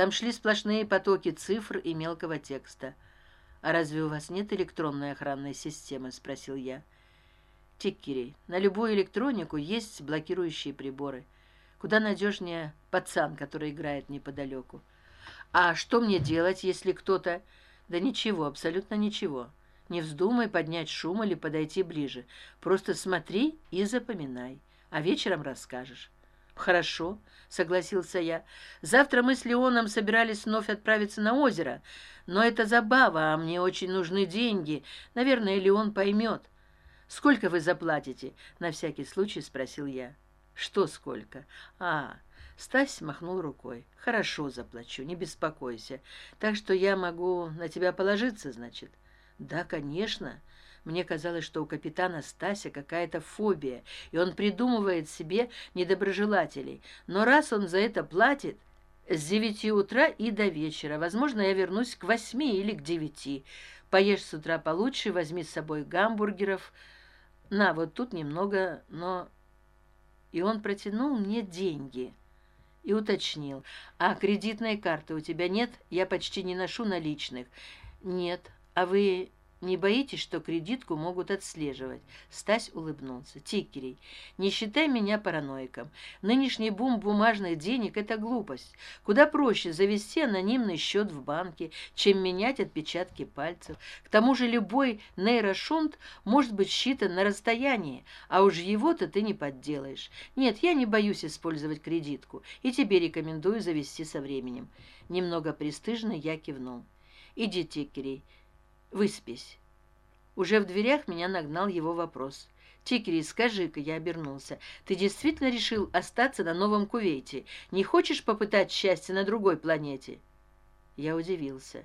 там шли сплошные потоки цифр и мелкого текста. А разве у вас нет электронной охранной системы спросил я. Тиккерей на любую электронику есть блокирующие приборы. Куда надежнее пацан который играет неподалеку. А что мне делать если кто то да ничего абсолютно ничего. Не вздумай поднять шум или подойти ближе. Просто смотри и запоминай а вечером расскажешь хорошо согласился я. Завтра мы с леоном собирались вновь отправиться на озеро но это забава а мне очень нужны деньги. Наверное леон поймет. Сколько вы заплатите на всякий случай спросил я. Что сколько? А стась махнул рукой. Хорошо заплачу не беспокойся. Так что я могу на тебя положиться значит? Да конечно мне казалось что у капитана стася какая то фобия и он придумывает себе недоброжелателей. Но раз он за это платит с девяти утра и до вечера возможно я вернусь к восьми или к девяти. Поешь с утра получше возьми с собой гамбургеров. На вот тут немного но и он протянул мне деньги и уточнил. А кредитной карты у тебя нет? Я почти не ношу наличных нет. А вы не боитесь что кредитку могут отслеживать? Стась улыбнулся. Тикерей не считай меня параноиком. Нынешний бум бумажных денег это глупость. Куда проще завести анонимный счет в банке чем менять отпечатки пальцев. К тому же любой нейрошунт может быть считан на расстоянии а уж его то ты не подделаешь. Нет я не боюсь использовать кредитку и тебе рекомендую завести со временем немного пристыжно я кивнул. Иди тикерей выспись. Уже в дверях меня нагнал его вопрос. Тикери скажи ка я обернулся ты действительно решил остаться на новом кувейте? Не хочешь попытать счастье на другой планете? Я удивился.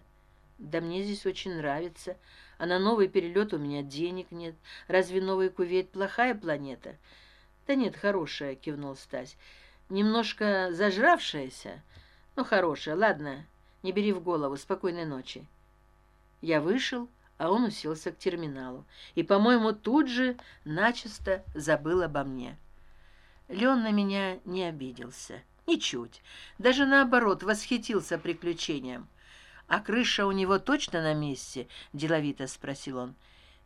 Да мне здесь очень нравится. А на новый перелет у меня денег нет. Разве новый кувейт плохая планета? Да нет хорошая кивнул стась. Немножко зажравшаяся ну хорошая. Ладно не бери в голову спокойной ночи я вышел а он уселся к терминалу и по моему тут же начисто забыл обо мне. Лен на меня не обиделся. Ничуть. Даже наоборот восхитился приключением. А крыша у него точно на месте деловито спросил он.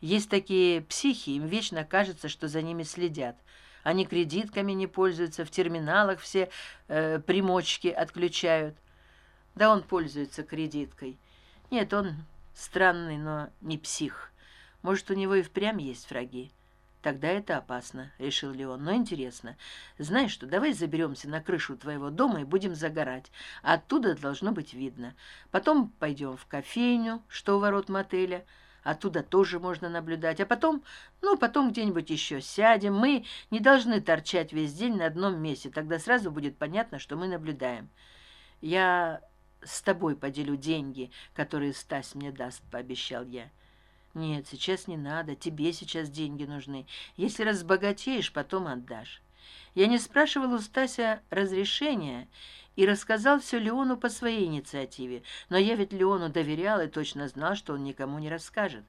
Есть такие психи им вечно кажется что за ними следят. Они кредитками не пользуются в терминалах все э, примочки отключают да он пользуется кредиткой нет он странный но не псих. Может у него и впрямь есть враги. Тогда это опасно решил леон. Но интересно знаешь что давай заберемся на крышу твоего дома и будем загорать. Оттуда должно быть видно. Потом пойдем в кофейню что у ворот мотеля. Оттуда тоже можно наблюдать. А потом ну потом где нибудь еще сядем. Мы не должны торчать весь день на одном месте. Тогда сразу будет понятно что мы наблюдаем. Я с тобой поделю деньги которые стась мне даст пообещал я. Нет сейчас не надо тебе сейчас деньги нужны. Если разбогатеешь потом отдашь. Я не спрашивал у стася разрешения и рассказал все леону по своей инициативе но я ведь леону доверял и точно знал что он никому не расскажет.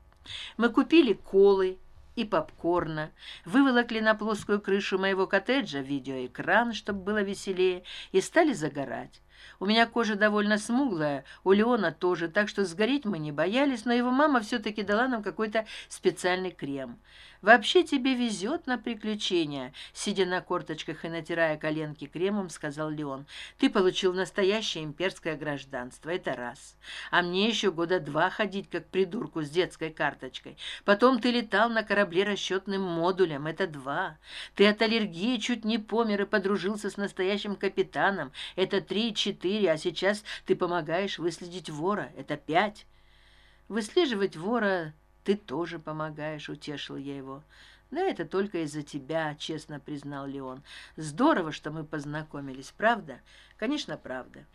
Мы купили колы и попкорна выволокли на плоскую крышу моего коттеджа видеоэкран чтобы было веселее и стали загорать у меня кожа довольно смуглая у леона тоже так что сгореть мы не боялись но его мама все таки дала нам какой то специальный крем. Вообще тебе везет на приключения сидя на корточках и натирая коленки кремом сказал леон. Ты получил настоящее имперское гражданство это раз. А мне еще года два ходить как придурку с детской карточкой. Потом ты летал на корабле расчетным модулем это два. Ты от аллергии чуть не помер и подружился с настоящим капитаном это три четыре а сейчас ты помогаешь выследить вора. Это пять. Выслеживать вора ты тоже помогаешь утешил я его. Да это только из за тебя честно признал леон. Здорово что мы познакомились правда? Конечно правда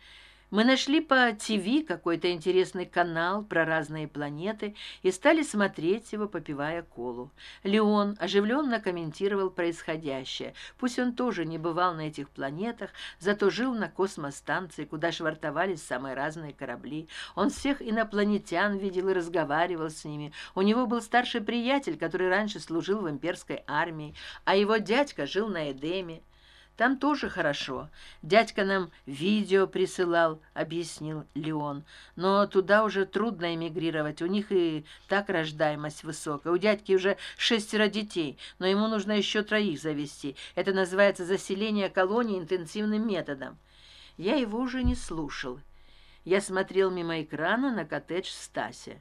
мы нашли по тв какой то интересный канал про разные планеты и стали смотреть его попивая колу. Леон оживленно комментировал происходящее. Пусть он тоже не бывал на этих планетах зато жил на космостанции куда швартовались самые разные корабли. Он всех инопланетян видел и разговаривал с ними. У него был старший приятель который раньше служил в имперской армии а его дядька жил на эдеме там тоже хорошо. Дядька нам видео присылал объяснил леон но туда уже трудно эмигрировать. У них и так рождаемость высокая. У дядьки уже шестеро детей но ему нужно еще троих завести. Это называется заселение колонии интенсивным методом я его уже не слушал. Я смотрел мимо экрана на коттедж стася